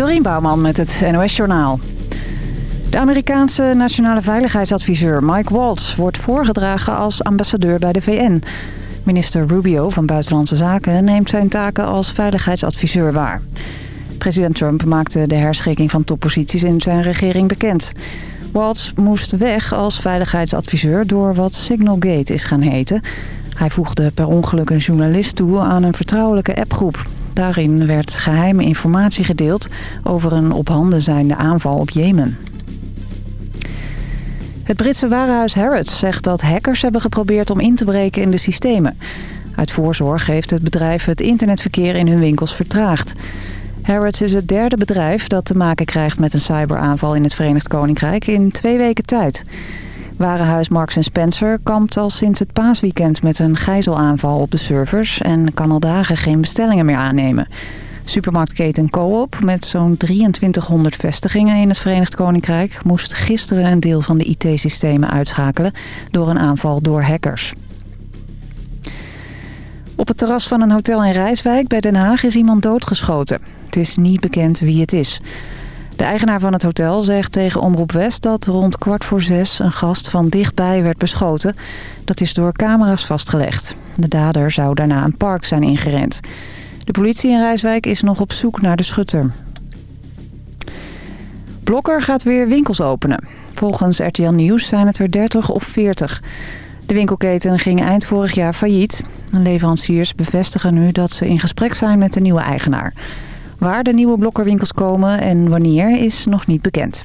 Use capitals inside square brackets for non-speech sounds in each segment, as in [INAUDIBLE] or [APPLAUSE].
Dorien Bouwman met het NOS Journaal. De Amerikaanse nationale veiligheidsadviseur Mike Waltz wordt voorgedragen als ambassadeur bij de VN. Minister Rubio van Buitenlandse Zaken neemt zijn taken als veiligheidsadviseur waar. President Trump maakte de herschikking van topposities in zijn regering bekend. Waltz moest weg als veiligheidsadviseur door wat Signalgate is gaan heten. Hij voegde per ongeluk een journalist toe aan een vertrouwelijke appgroep. Daarin werd geheime informatie gedeeld over een op handen zijnde aanval op Jemen. Het Britse warenhuis Harrods zegt dat hackers hebben geprobeerd om in te breken in de systemen. Uit voorzorg heeft het bedrijf het internetverkeer in hun winkels vertraagd. Harrods is het derde bedrijf dat te maken krijgt met een cyberaanval in het Verenigd Koninkrijk in twee weken tijd. Warenhuis Marks Spencer kampt al sinds het paasweekend met een gijzelaanval op de servers... en kan al dagen geen bestellingen meer aannemen. Supermarktketen Coop met zo'n 2300 vestigingen in het Verenigd Koninkrijk... moest gisteren een deel van de IT-systemen uitschakelen door een aanval door hackers. Op het terras van een hotel in Rijswijk bij Den Haag is iemand doodgeschoten. Het is niet bekend wie het is. De eigenaar van het hotel zegt tegen Omroep West dat rond kwart voor zes een gast van dichtbij werd beschoten. Dat is door camera's vastgelegd. De dader zou daarna een park zijn ingerend. De politie in Rijswijk is nog op zoek naar de schutter. Blokker gaat weer winkels openen. Volgens RTL Nieuws zijn het er 30 of 40. De winkelketen ging eind vorig jaar failliet. Leveranciers bevestigen nu dat ze in gesprek zijn met de nieuwe eigenaar. Waar de nieuwe blokkerwinkels komen en wanneer is nog niet bekend.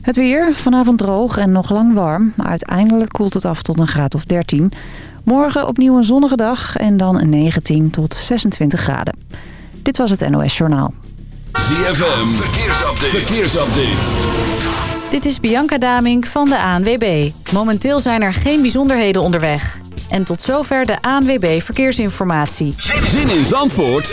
Het weer, vanavond droog en nog lang warm. Uiteindelijk koelt het af tot een graad of 13. Morgen opnieuw een zonnige dag en dan een 19 tot 26 graden. Dit was het NOS Journaal. ZFM, verkeersupdate. verkeersupdate. Dit is Bianca Damink van de ANWB. Momenteel zijn er geen bijzonderheden onderweg. En tot zover de ANWB Verkeersinformatie. Zin in Zandvoort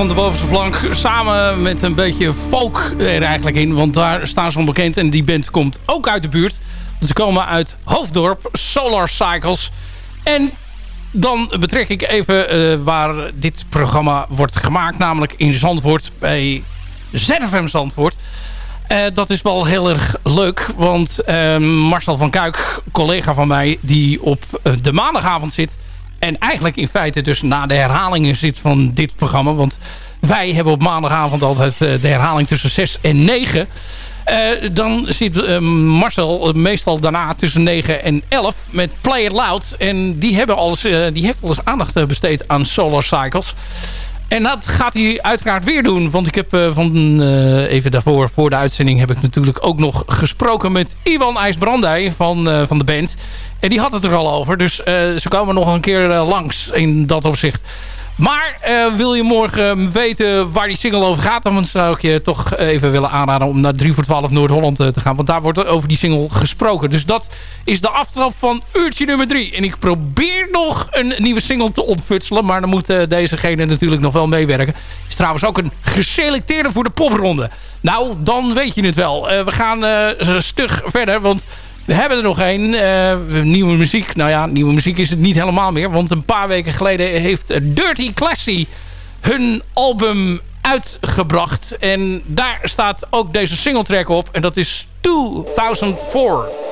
Van de bovenste plank. Samen met een beetje folk er eigenlijk in. Want daar staan ze onbekend. En die band komt ook uit de buurt. Ze komen uit Hoofddorp, Solar Cycles. En dan betrek ik even uh, waar dit programma wordt gemaakt. Namelijk in Zandvoort bij ZFM Zandvoort. Uh, dat is wel heel erg leuk. Want uh, Marcel van Kuik, collega van mij... die op de maandagavond zit en eigenlijk in feite dus na de herhalingen zit van dit programma. Want wij hebben op maandagavond altijd eh, de herhaling tussen 6 en 9. Uh, eh, dan zit uh, Marcel meestal daarna tussen 9 en 11 met Play It Loud. En die, hebben alles, die heeft alles aandacht besteed aan Solar Cycles. En dat gaat hij uiteraard weer doen. Want ik heb van even daarvoor, voor de uitzending... heb ik natuurlijk ook nog gesproken met Iwan IJsbrandij van, van de band. En die had het er al over. Dus ze komen nog een keer langs in dat opzicht. Maar uh, wil je morgen weten waar die single over gaat... dan zou ik je toch even willen aanraden om naar 3 voor 12 Noord-Holland te gaan. Want daar wordt over die single gesproken. Dus dat is de aftrap van uurtje nummer 3. En ik probeer nog een nieuwe single te ontfutselen. Maar dan moet dezegene natuurlijk nog wel meewerken. Is trouwens ook een geselecteerde voor de popronde. Nou, dan weet je het wel. we gaan stug verder, want... We hebben er nog één. Uh, nieuwe muziek. Nou ja, nieuwe muziek is het niet helemaal meer. Want een paar weken geleden heeft Dirty Classy hun album uitgebracht. En daar staat ook deze singletrack op. En dat is 2004.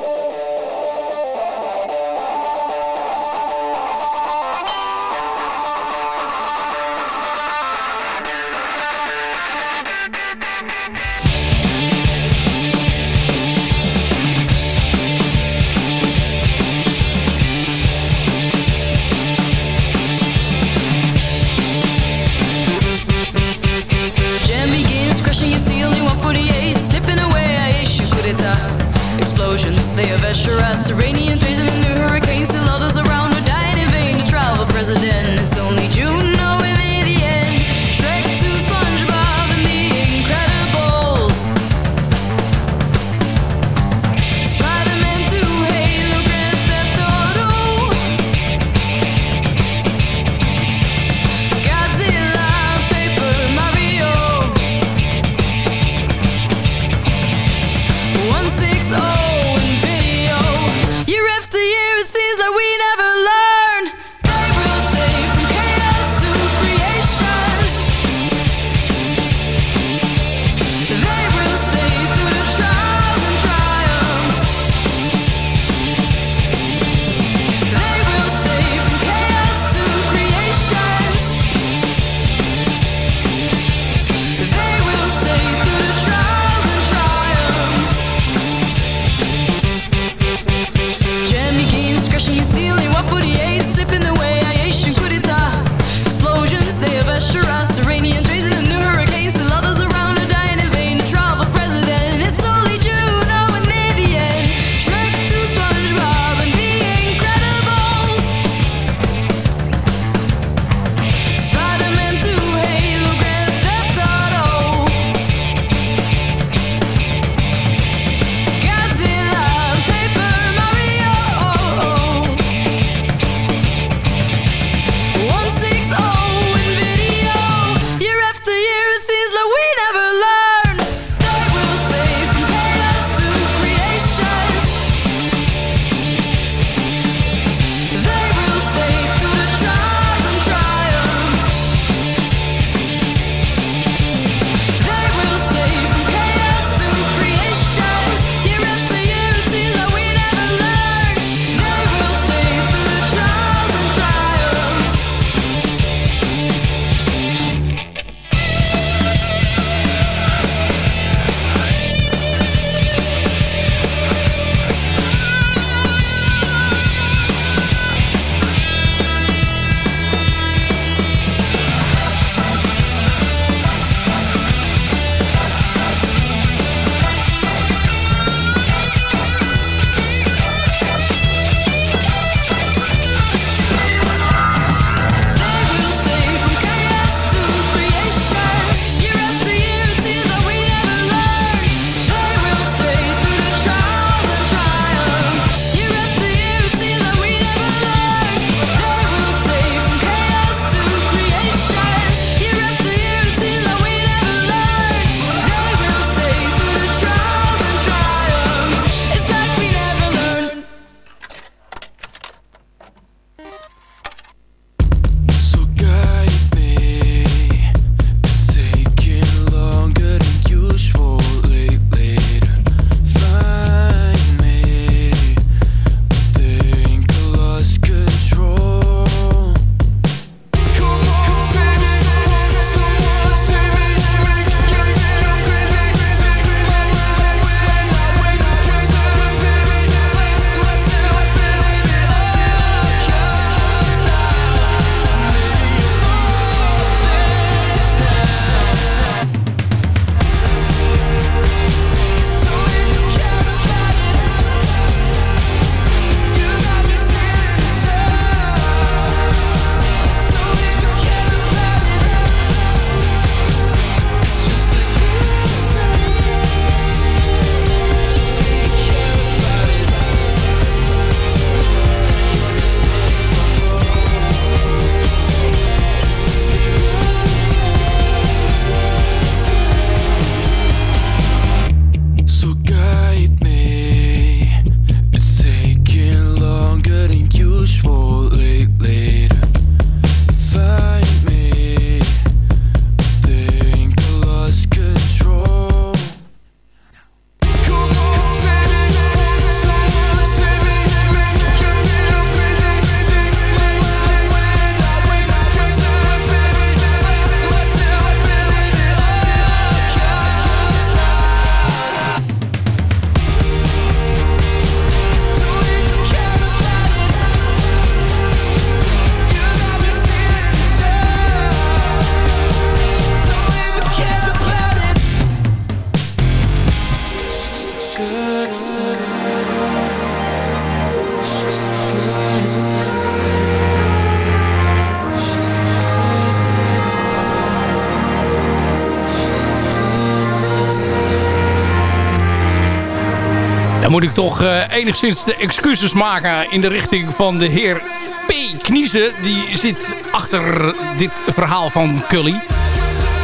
Toch uh, enigszins de excuses maken in de richting van de heer P. Kniezen. Die zit achter dit verhaal van Cully.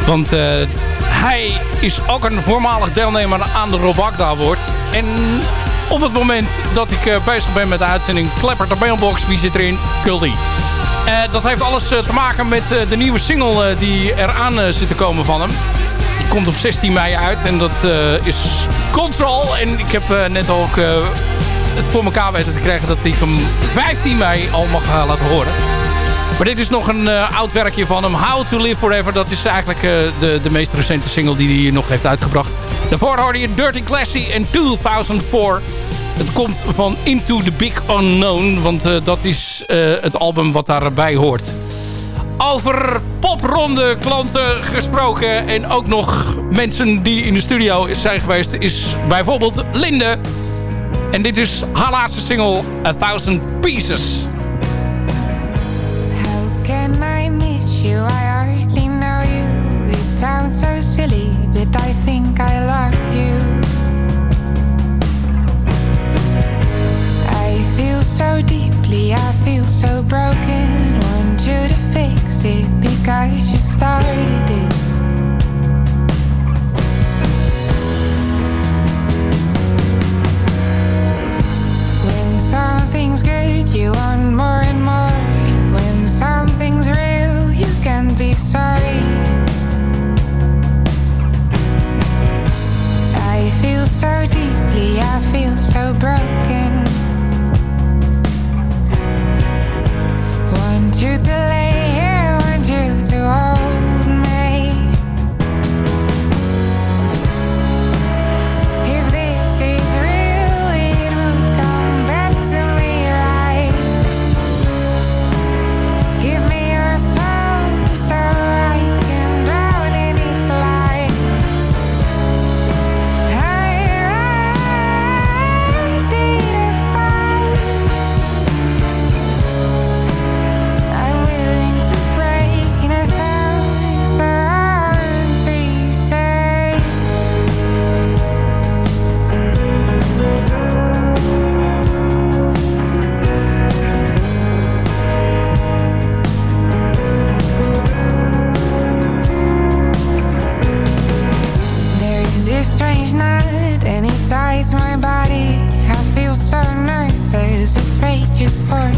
Want uh, hij is ook een voormalig deelnemer aan de Rob Agda wordt. En op het moment dat ik uh, bezig ben met de uitzending Klepper de Mailbox, wie zit erin? Cully. Dat heeft alles te maken met de nieuwe single die eraan zit te komen van hem. Komt op 16 mei uit en dat is Control. En ik heb net ook het voor elkaar weten te krijgen dat ik hem 15 mei al mag laten horen. Maar dit is nog een uh, oud werkje van hem. How to Live Forever. Dat is eigenlijk de, de meest recente single die hij nog heeft uitgebracht. Daarvoor hoorde je Dirty Classy in 2004. Het komt van Into the Big Unknown. Want dat is het album wat daarbij hoort. Over popronde klanten gesproken. En ook nog mensen die in de studio zijn geweest. Is bijvoorbeeld Linde. En dit is haar laatste single. A Thousand Pieces. can I miss you? I hardly know you. It sounds so silly, but I think I love you. I feel so deeply, I feel so broken. Want you to fix because you started it. When something's good, you want more and more When something's real, you can be sorry. I feel so deeply, I feel so broken. Want you to lay apart.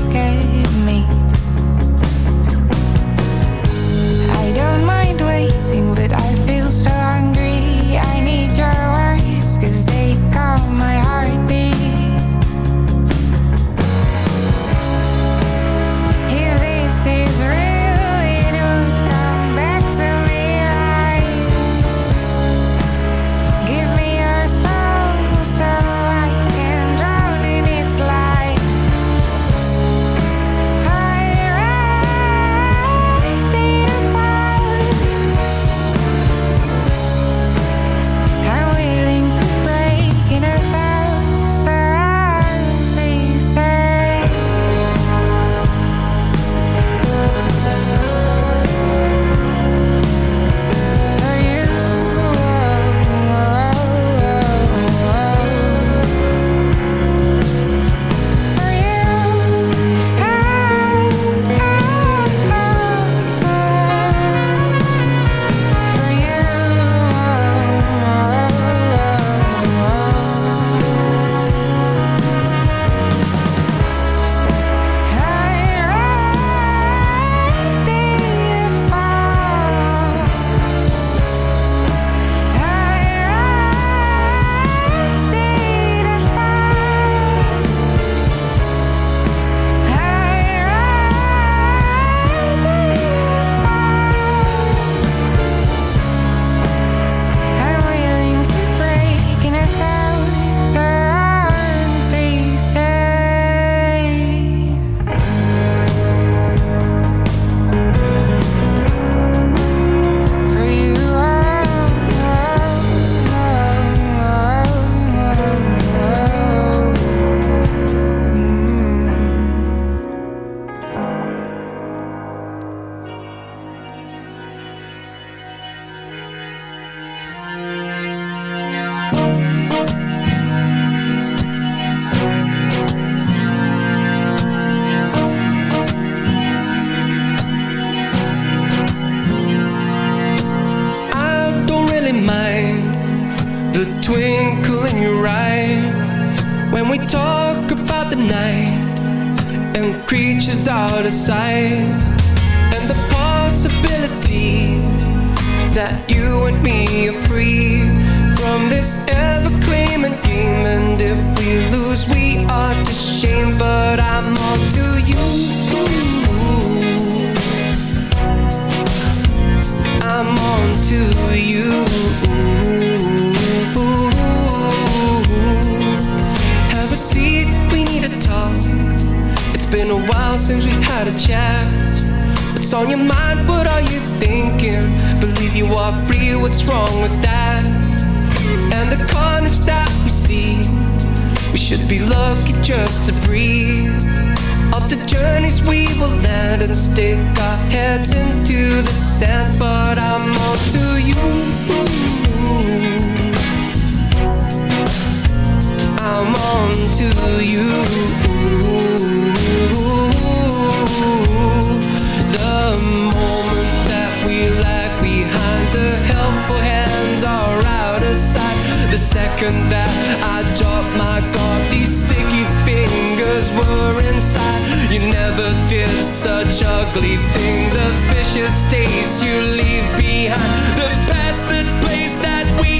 Inside You never did such ugly thing. The vicious taste you leave behind. The bastard place that we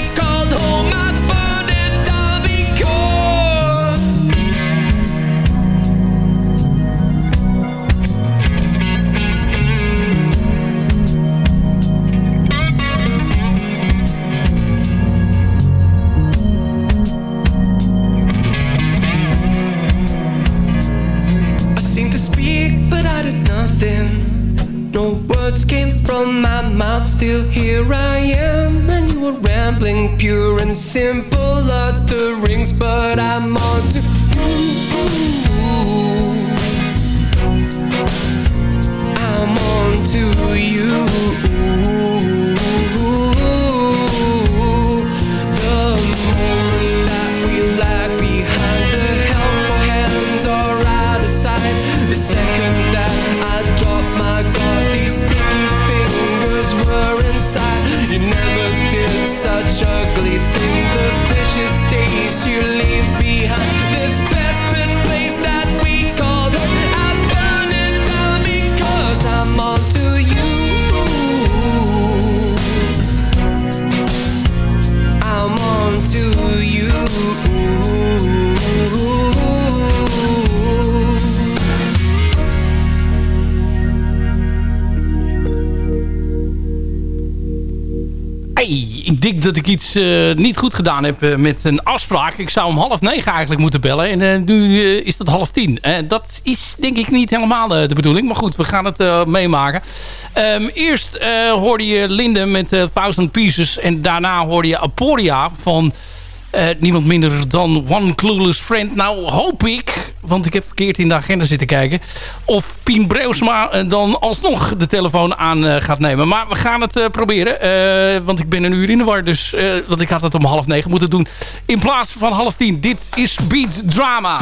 still here I am. And you were rambling, pure and simple utterings, but I'm on to you. I'm on to you. Dat ik iets eh, niet goed gedaan heb eh, met een afspraak. Ik zou om half negen eigenlijk moeten bellen. En eh, nu is dat half tien. dat is denk ik niet helemaal de bedoeling. Maar goed, we gaan het meemaken. Ehm, eerst hoorde je Linde met Thousand Pieces. En daarna hoorde je Aporia van... niemand minder dan One Clueless Friend. Nou hoop ik, want ik heb verkeerd in de agenda zitten kijken... of Pien Breusma eh, dan alsnog de telefoon aan eh, gaat nemen. Maar we gaan het eh, proberen. want ik ben een uur in de war. Dus, want ik had het om half negen moeten doen. In plaats van half tien. Dit is Beat Drama.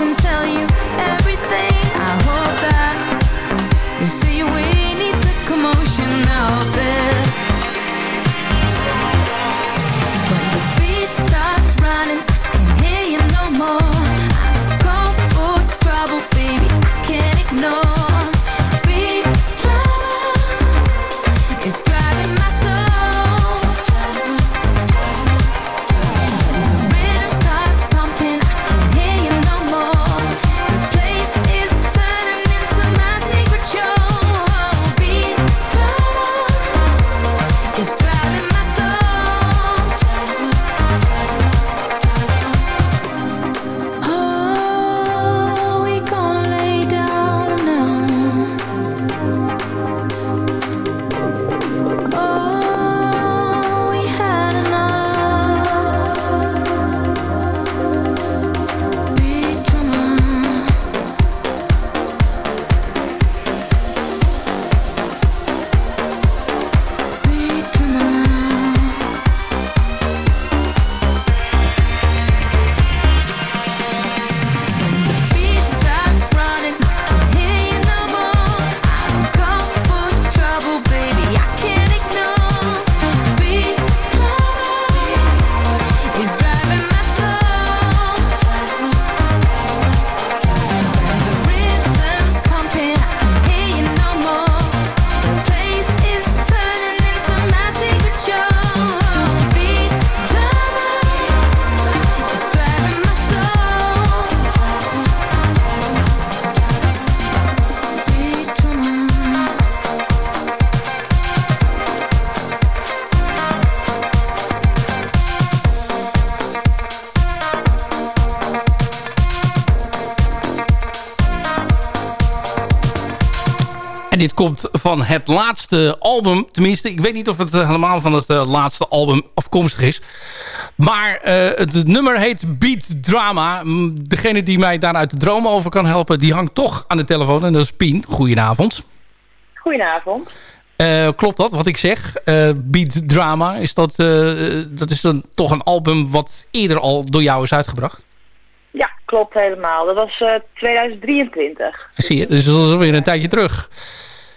can tell you dit komt van het laatste album. Tenminste, ik weet niet of het helemaal van het laatste album afkomstig is. Maar het nummer heet Beat Drama. Degene die mij daar uit de droom over kan helpen... die hangt toch aan de telefoon. En dat is Pien. Goedenavond. Goedenavond. klopt dat, wat ik zeg? Beat Drama, is dat, dat is dan toch een album wat eerder al door jou is uitgebracht? Ja, klopt helemaal. Dat was 2023. Zie je, dus dat is alweer een tijdje terug.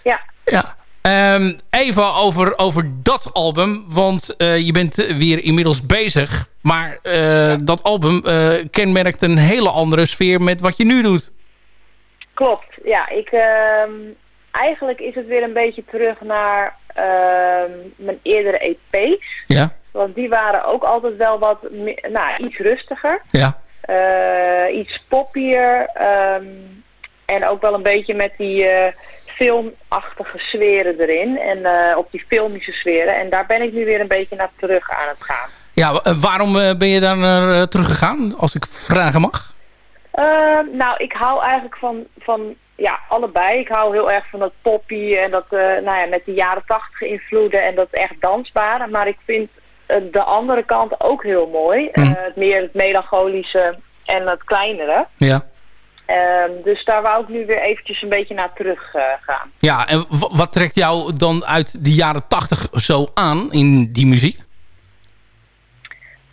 Ja. Ja. Ehm, even over, over dat album, want je bent weer inmiddels bezig. Maar dat album kenmerkt een hele andere sfeer met wat je nu doet. Klopt, ja. Ik, ehm, eigenlijk is het weer een beetje terug naar ehm, mijn eerdere EP's. Ja. Want die waren ook altijd wel wat, nou, iets rustiger. Ja. Iets poppier. Um, en ook wel een beetje met die filmachtige sferen erin. En uh, op die filmische sferen. En daar ben ik nu weer een beetje naar terug aan het gaan. Ja, waarom ben je daar naar teruggegaan, als ik vragen mag? Ehm, nou, ik hou eigenlijk van, van ja, allebei. Ik hou heel erg van dat poppy en dat, nou ja, met die jaren tachtig invloeden en dat echt dansbare. Maar ik vind de andere kant ook heel mooi. Het meer het melancholische en het kleinere. Ja. Um, dus daar wou ik nu weer eventjes een beetje naar terug uh, gaan. Ja, en wat trekt jou dan uit de jaren tachtig zo aan in die muziek?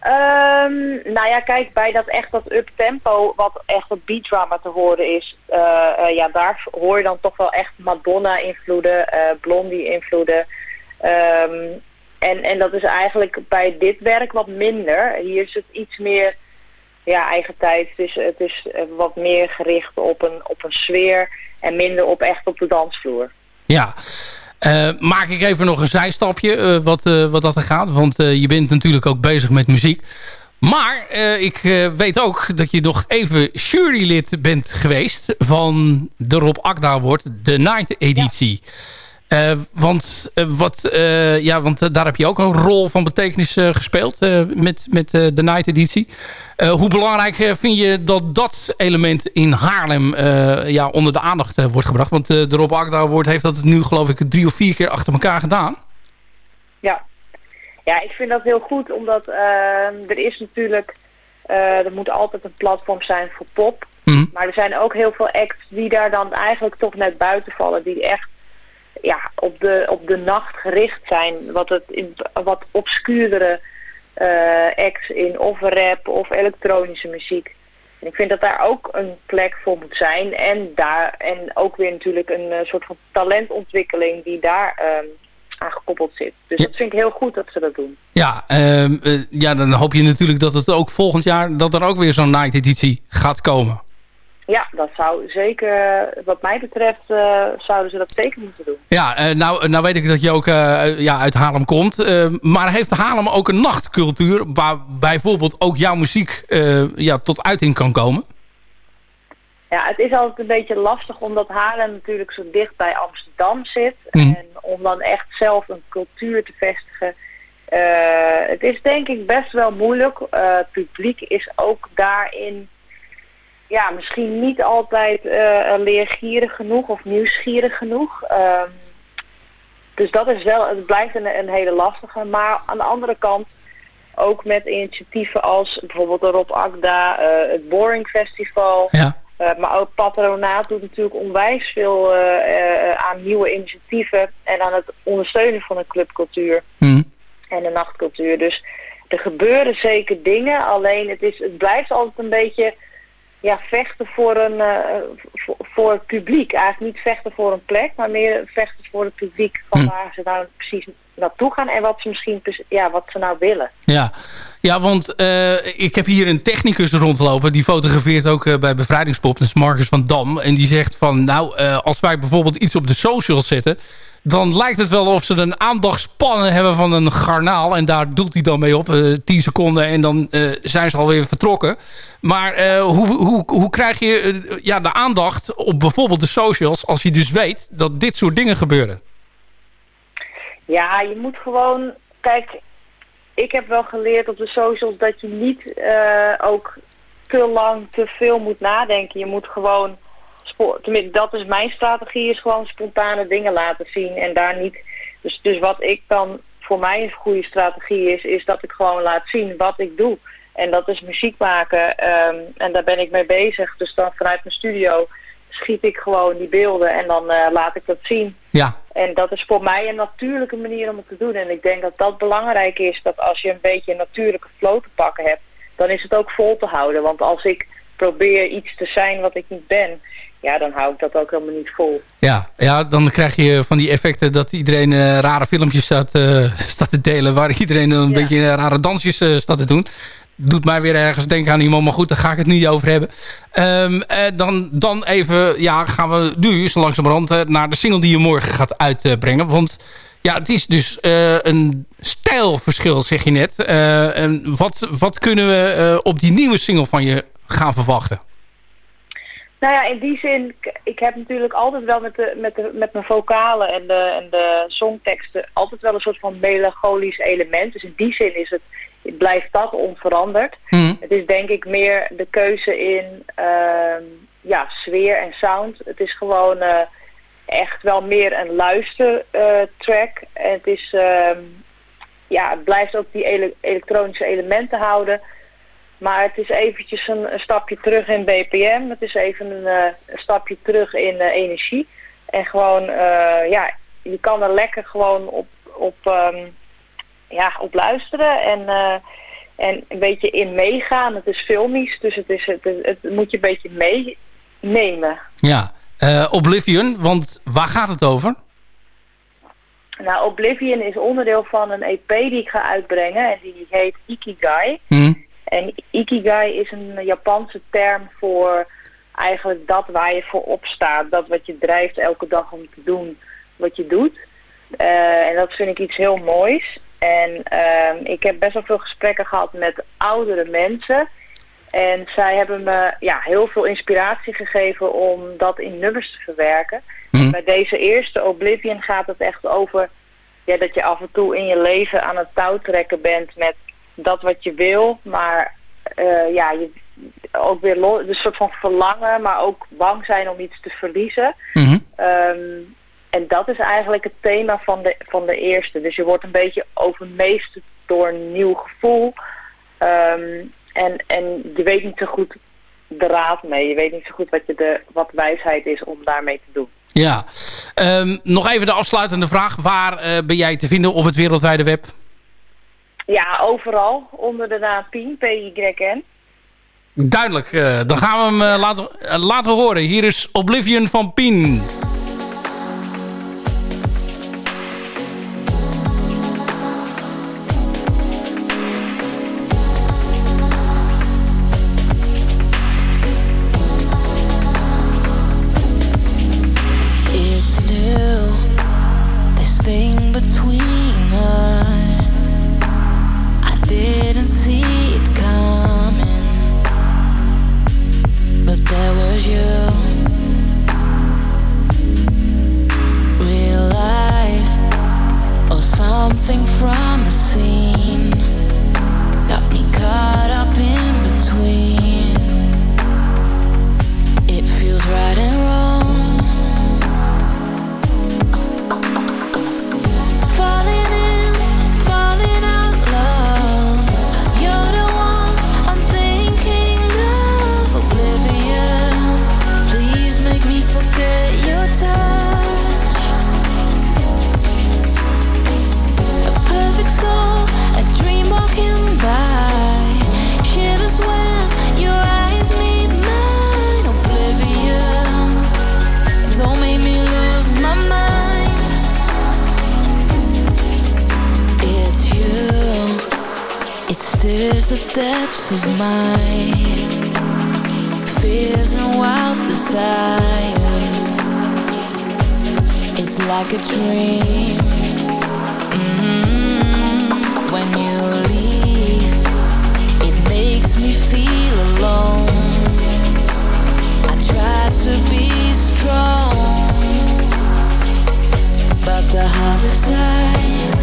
Um, nou ja, kijk, bij dat echt dat up-tempo, wat echt wat beatdrama te horen is, uh, uh, ja, daar hoor je dan toch wel echt Madonna-invloeden, Blondie-invloeden. Um, en, en dat is eigenlijk bij dit werk wat minder. Hier is het iets meer ja, eigen tijd. Het is, het is wat meer gericht op een, op een sfeer en minder op echt op de dansvloer. Ja, uh, maak ik even nog een zijstapje uh, wat, uh, wat dat er gaat. Want je bent natuurlijk ook bezig met muziek. Maar ik weet ook dat je nog even jurylid bent geweest van de Rob Akda Award, de Night editie. Ja. Uh, want, uh, wat, uh, ja, want daar heb je ook een rol van betekenis gespeeld met, met de Night editie. hoe belangrijk vind je dat dat element in Haarlem ja, onder de aandacht wordt gebracht? Want de Rob Agda Award heeft dat nu geloof ik drie of vier keer achter elkaar gedaan. Ja, ja ik vind dat heel goed omdat er is natuurlijk, er moet altijd een platform zijn voor pop. Mm. Maar er zijn ook heel veel acts die daar dan eigenlijk toch net buiten vallen. Die echt ja, op, de, op de nacht gericht zijn. Wat, het wat obscuurdere uh, acts in of rap of elektronische muziek. En ik vind dat daar ook een plek voor moet zijn. En, daar, en ook weer natuurlijk een uh, soort van talentontwikkeling die daar um, aan gekoppeld zit. Dus ja. dat vind ik heel goed dat ze dat doen. Ja, uh, ja, dan hoop je natuurlijk dat het ook volgend jaar... dat er ook weer zo'n night editie gaat komen. Ja, dat zou zeker, wat mij betreft, uh, zouden ze dat zeker moeten doen. Ja, uh, nou, nou weet ik dat je ook uh, ja, uit Haarlem komt. maar heeft Haarlem ook een nachtcultuur waar bijvoorbeeld ook jouw muziek ja, tot uiting kan komen? Ja, het is altijd een beetje lastig omdat Haarlem natuurlijk zo dicht bij Amsterdam zit. Mm. En om dan echt zelf een cultuur te vestigen. het is denk ik best wel moeilijk. het publiek is ook daarin ja, misschien niet altijd uh, leergierig genoeg of nieuwsgierig genoeg. Um, dus dat is wel, het blijft een, een, hele lastige. Maar aan de andere kant ook met initiatieven als bijvoorbeeld de Rob Akda, uh, het Boring Festival. Ja. Uh, maar ook Patronaat doet natuurlijk onwijs veel aan nieuwe initiatieven en aan het ondersteunen van de clubcultuur mm. en de nachtcultuur. Dus er gebeuren zeker dingen, alleen het, is, het blijft altijd een beetje ja, vechten voor, een, uh, voor, het publiek. Eigenlijk niet vechten voor een plek, maar meer vechten voor het publiek. Van Hm. waar ze nou precies naartoe gaan en wat ze misschien ja, wat ze nou willen. Ja, ja want uh, ik heb hier een technicus rondlopen. Die fotografeert ook uh, bij Bevrijdingspop. Dat is Marcus van Dam. En die zegt van, nou, als wij bijvoorbeeld iets op de socials zetten dan lijkt het wel of ze een aandachtspannen hebben van een garnaal. En daar doelt hij dan mee op. Uh, 10 seconden en dan uh, zijn ze alweer vertrokken. Maar uh, hoe, hoe, hoe krijg je ja, de aandacht op bijvoorbeeld de socials... als je dus weet dat dit soort dingen gebeuren? Ja, je moet gewoon... Kijk, ik heb wel geleerd op de socials dat je niet ook te lang te veel moet nadenken. Je moet gewoon tenminste, dat is mijn strategie, is gewoon spontane dingen laten zien en daar niet. Dus, dus wat ik dan voor mij een goede strategie is, is dat ik gewoon laat zien wat ik doe. En dat is muziek maken ehm, en daar ben ik mee bezig. Dus dan vanuit mijn studio schiet ik gewoon die beelden en dan eh, laat ik dat zien. Ja, En dat is voor mij een natuurlijke manier om het te doen. En ik denk dat dat belangrijk is, dat als je een beetje een natuurlijke flow te pakken hebt, dan is het ook vol te houden. Want als ik probeer iets te zijn wat ik niet ben, ja, dan hou ik dat ook helemaal niet vol. ja, ja, dan krijg je van die effecten dat iedereen eh, rare filmpjes staat, eh, [LAUGHS] staat te delen... waar iedereen een Ja. beetje eh, rare dansjes staat te doen. Doet mij weer ergens denken aan iemand, maar goed, daar ga ik het niet over hebben. Ehm, eh, dan, dan even, ja, gaan we nu zo langzamerhand naar de single die je morgen gaat uitbrengen. Want ja, het is dus een stijlverschil, zeg je net. En wat, wat kunnen we op die nieuwe single van je gaan verwachten? Nou ja, in die zin, ik heb natuurlijk altijd wel met, de, met, de, met mijn vocalen en de, en de songteksten altijd wel een soort van melancholisch element. Dus in die zin is het, blijft dat onveranderd. Mhm. Het is denk ik meer de keuze in ehm, ja, sfeer en sound. Het is gewoon eh, echt wel meer een luistertrack. en het is, ehm, ja, het blijft ook die ele- elektronische elementen houden. Maar het is eventjes een, een stapje terug in BPM. Het is even een, eh, een stapje terug in eh, energie. En gewoon, eh, ja, je kan er lekker gewoon op, op, ehm, ja, op luisteren. En, en een beetje in meegaan. Het is filmisch, dus het, is, het, het moet je een beetje meenemen. Ja, Oblivion, want waar gaat het over? Nou, Oblivion is onderdeel van een EP die ik ga uitbrengen. En die heet Ikigai. Hm? En Ikigai is een Japanse term voor eigenlijk dat waar je voor opstaat. Dat wat je drijft elke dag om te doen wat je doet. Eh, en dat vind ik iets heel moois. En ehm, ik heb best wel veel gesprekken gehad met oudere mensen. En zij hebben me ja, heel veel inspiratie gegeven om dat in nummers te verwerken. Hm. Bij deze eerste Oblivion gaat het echt over ja, dat je af en toe in je leven aan het touw trekken bent met dat wat je wil, maar eh, ja, je, ook weer een soort van verlangen, maar ook bang zijn om iets te verliezen. Mhm. Ehm, en dat is eigenlijk het thema van de, van de eerste. Dus je wordt een beetje overmeesterd door een nieuw gevoel. Ehm, en, en je weet niet zo goed de raad mee. Je weet niet zo goed wat, je de, wat wijsheid is om daarmee te doen. Ja, Ehm, nog even de afsluitende vraag. Waar eh, ben jij te vinden op het wereldwijde web? Ja, overal onder de naam Pien, P-Y-N. Duidelijk, eh, dan gaan we hem eh, laten, eh, laten horen. Hier is Oblivion van Pien. The depths of my fears and wild desires. It's like a dream. Mhm. When you leave, it makes me feel alone. I try to be strong, but the heart decides.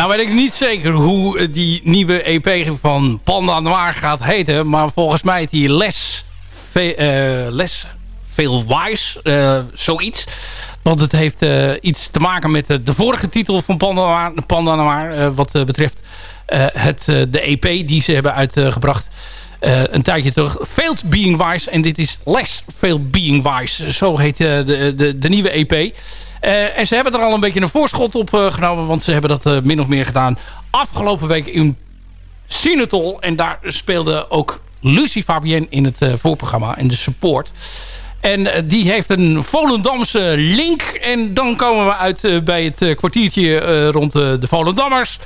Nou weet ik niet zeker hoe die nieuwe EP van Panda Noir gaat heten. Maar volgens mij heet die Les, Ve uh, Les Veel Wise. Uh, zoiets. Want het heeft iets te maken met de vorige titel van. Panda Noir wat betreft het, de EP die ze hebben uitgebracht. een tijdje terug. Failed Being Wise. En dit is Les Failed Being Wise. Zo heet de, de, de nieuwe EP. Uh, en ze hebben er al een beetje een voorschot op uh, genomen. Want ze hebben dat uh, min of meer gedaan afgelopen week in Sinatol. En daar speelde ook Lucie Fabienne in het voorprogramma. In de support. En die heeft een Volendamse link. En dan komen we uit bij het kwartiertje rond de Volendammers.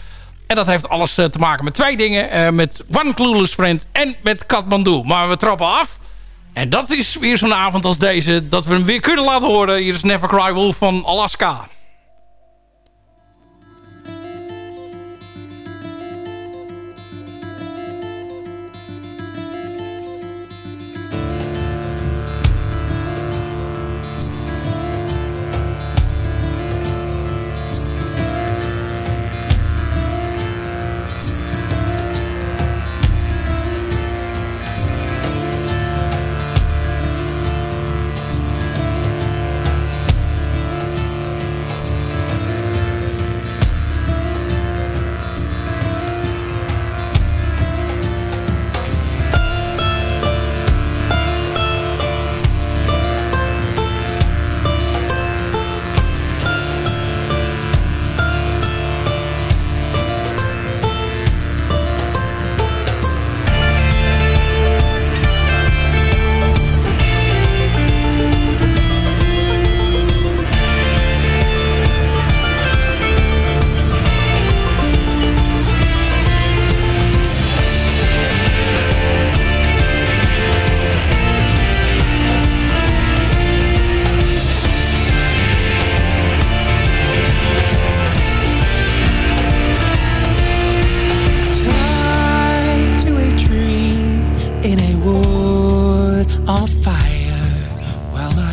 En dat heeft alles te maken met twee dingen. met One Clueless Friend en met Kathmandu. Maar we trappen af en dat is weer zo'n avond als deze... dat we hem weer kunnen laten horen. Hier is Never Cry Wolf van Alaska.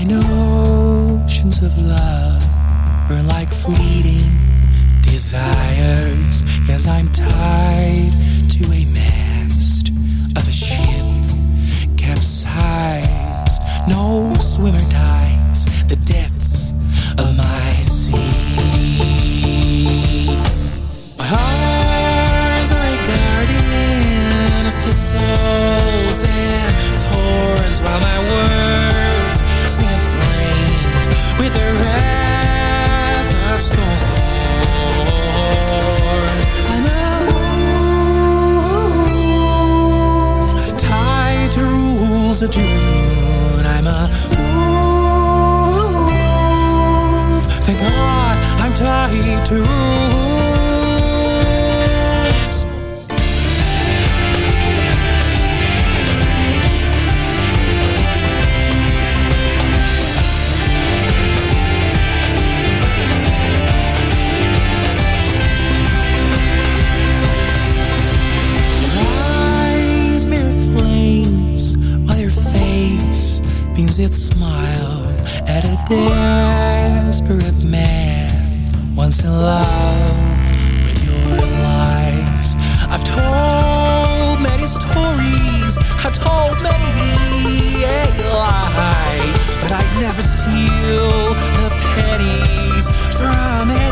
My oceans of love burn like fleeting desires. As I'm tied to a mast of a ship capsized. No swimmer dies. The day a June. I'm a wolf. Thank God I'm tied to. waves its smile at a desperate man once in love with your lies. I've told many stories, I've told many lies, but I never steal the pennies from it.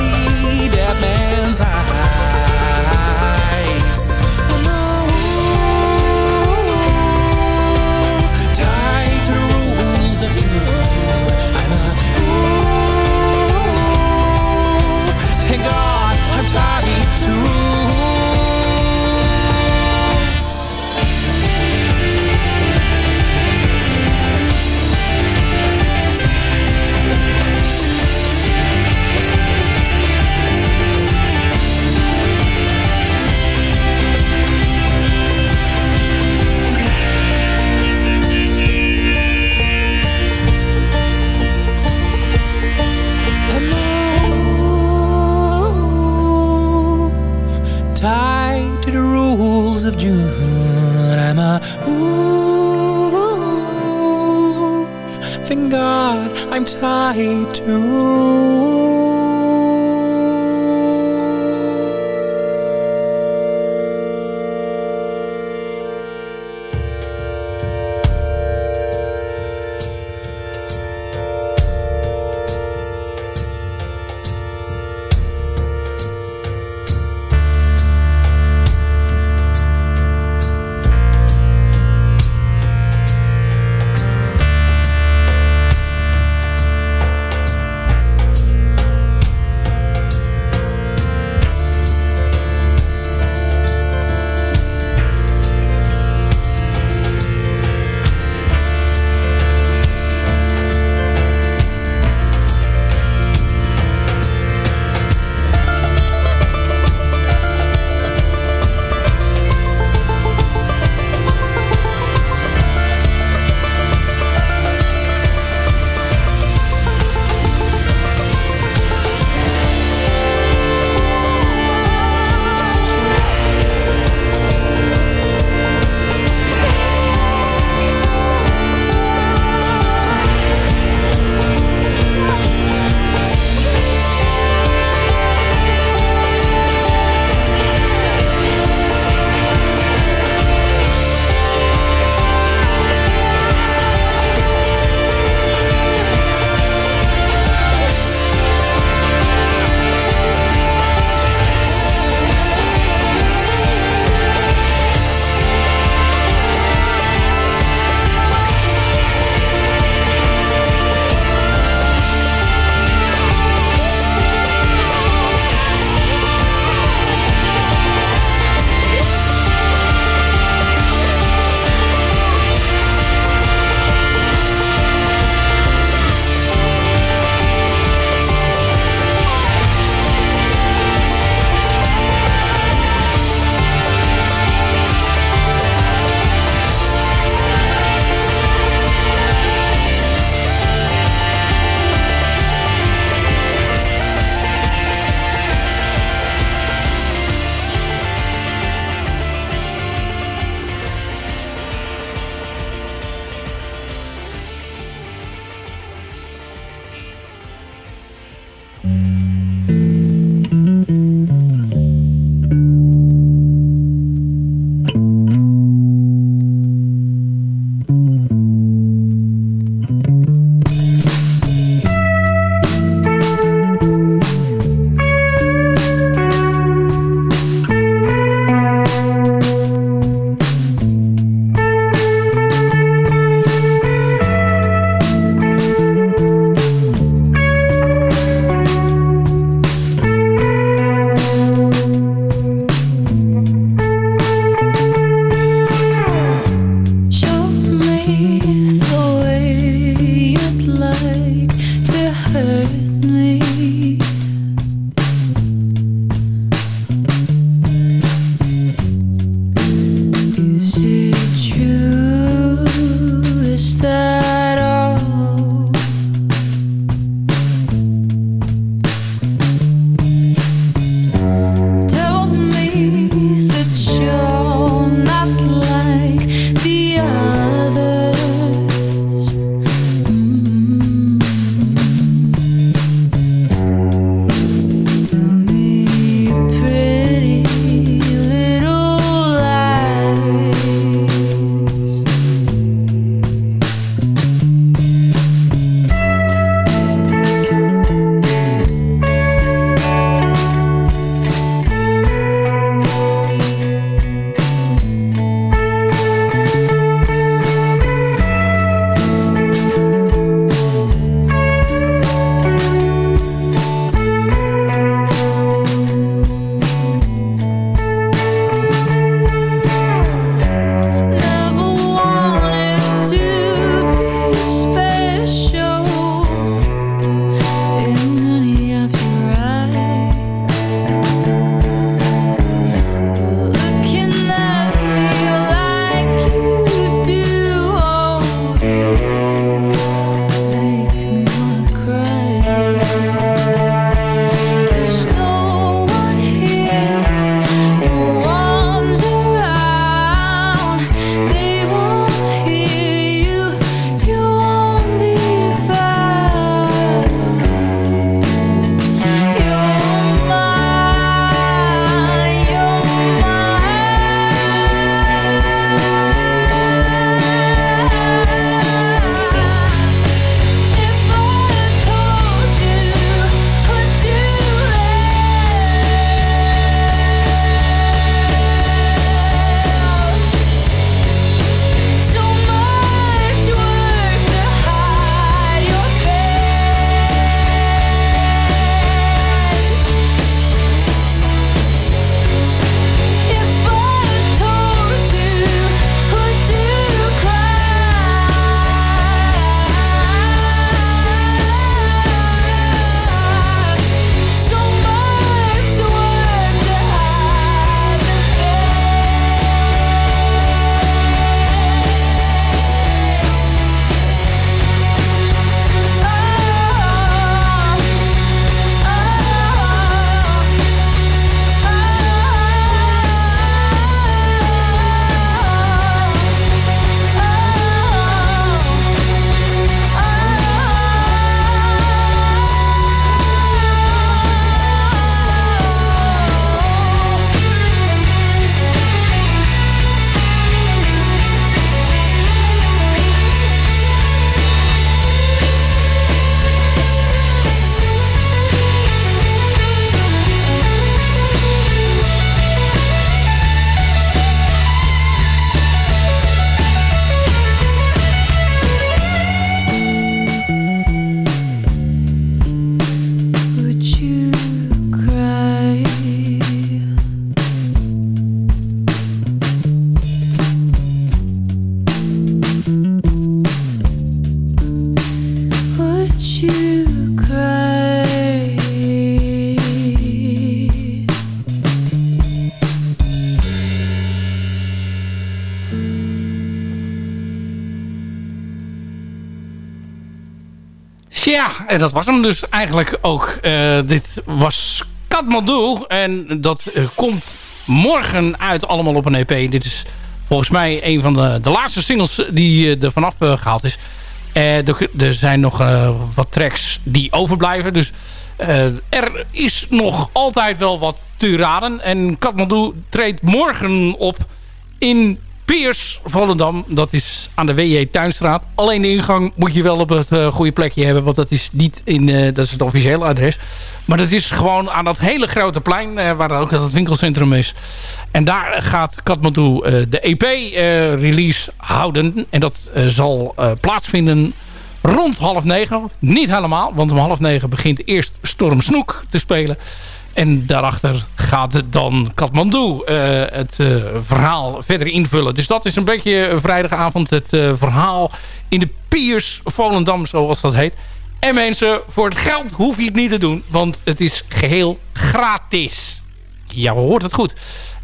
En dat was hem dus eigenlijk ook. Uh, dit was Kathmandu en dat uh, komt morgen uit allemaal op een EP. Dit is volgens mij een van de, de laatste singles die uh, er vanaf gehaald is. Er, zijn nog wat tracks die overblijven, dus er is nog altijd wel wat te raden. En Kathmandu treedt morgen op in Piers Volendam. Dat is aan de W.J. Tuinstraat. Alleen de ingang moet je wel op het uh, goede plekje hebben. Want dat is niet in uh, dat is het officiële adres. Maar dat is gewoon aan dat hele grote plein. Uh, waar ook dat winkelcentrum is. En daar gaat Kathmandu de EP-release houden. En dat zal plaatsvinden rond half negen. Niet helemaal. Want om half negen begint eerst Storm Snoek te spelen. En daarachter gaat dan Kathmandu uh, het uh, verhaal verder invullen. Dus dat is een beetje vrijdagavond het verhaal in de Piers Volendam, zoals dat heet. En mensen, voor het geld hoef je het niet te doen, want het is geheel gratis. Ja, we hoort het goed.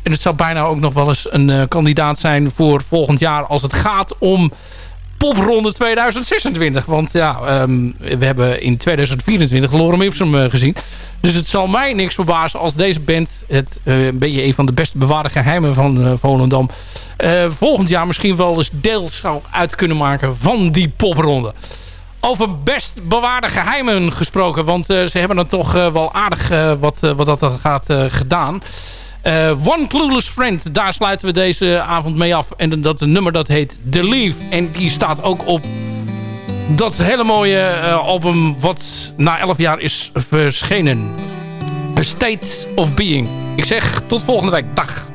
En het zou bijna ook nog wel eens een kandidaat zijn voor volgend jaar als het gaat om popronde 2026. Want ja, um, we hebben in 2024 Lorem Ipsum uh, gezien. Dus het zal mij niks verbazen als deze band... het uh, een beetje een van de best bewaarde geheimen van uh, Volendam... volgend jaar misschien wel eens deel zou uit kunnen maken van die popronde. Over best bewaarde geheimen gesproken. Want ze hebben het toch wel aardig wat, wat dat gaat gedaan. Uh, One Clueless Friend, daar sluiten we deze avond mee af. En dat nummer dat heet The Leaf. En die staat ook op dat hele mooie uh, album wat na 11 jaar is verschenen. A State of Being. Ik zeg tot volgende week. Dag.